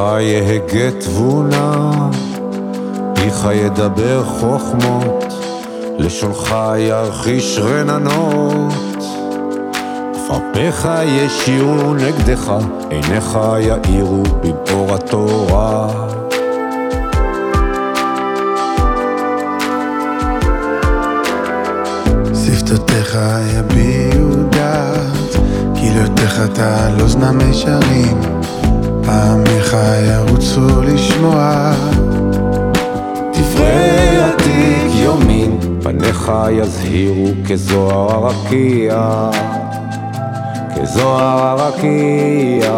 לבך יהגה תבונה, פיך ידבר חוכמות, לשונך ירחיש רננות. עפרפך ישירו נגדך, עיניך יאירו בבאור התורה. שפתותיך יביעו דעת, כליותיך תעל אוזנם מישרים, פעמיך ירוצו לשמוע. דברי עתיק יומין, פניך יזהירו כזוהר הרקיע, כזוהר הרקיע.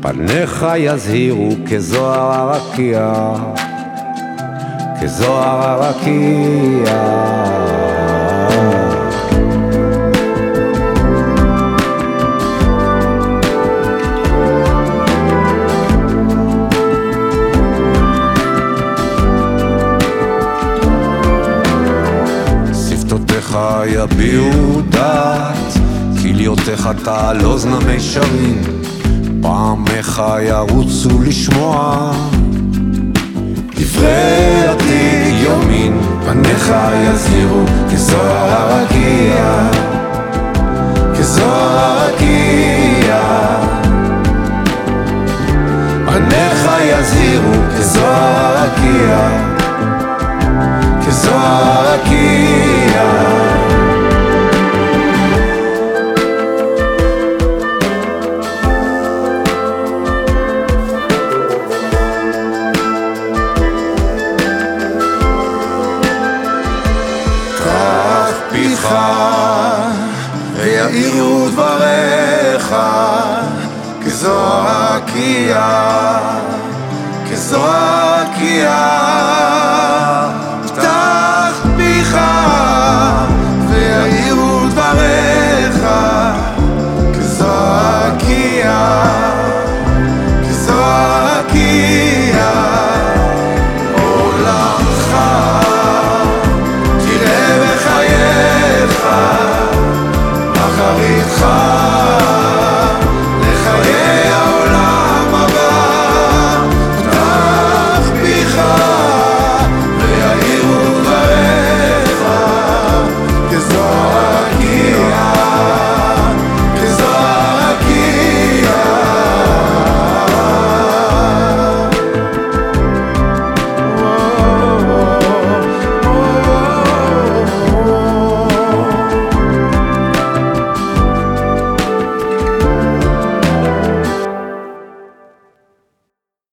פניך יזהירו כזוהר הרקיע, כזוהר הרקיע. שפתותיך יביעו דעת, כליותיך תעל אוזן המישרים, פעמיך ירוצו לשמוע. דברי עתיק יומין, פניך יזהירו כזוהר הרקיע, כזוהר הרקיע. פניך יזהירו כזוהר הרקיע, ויאירו דבריך כזוהר הרקיע,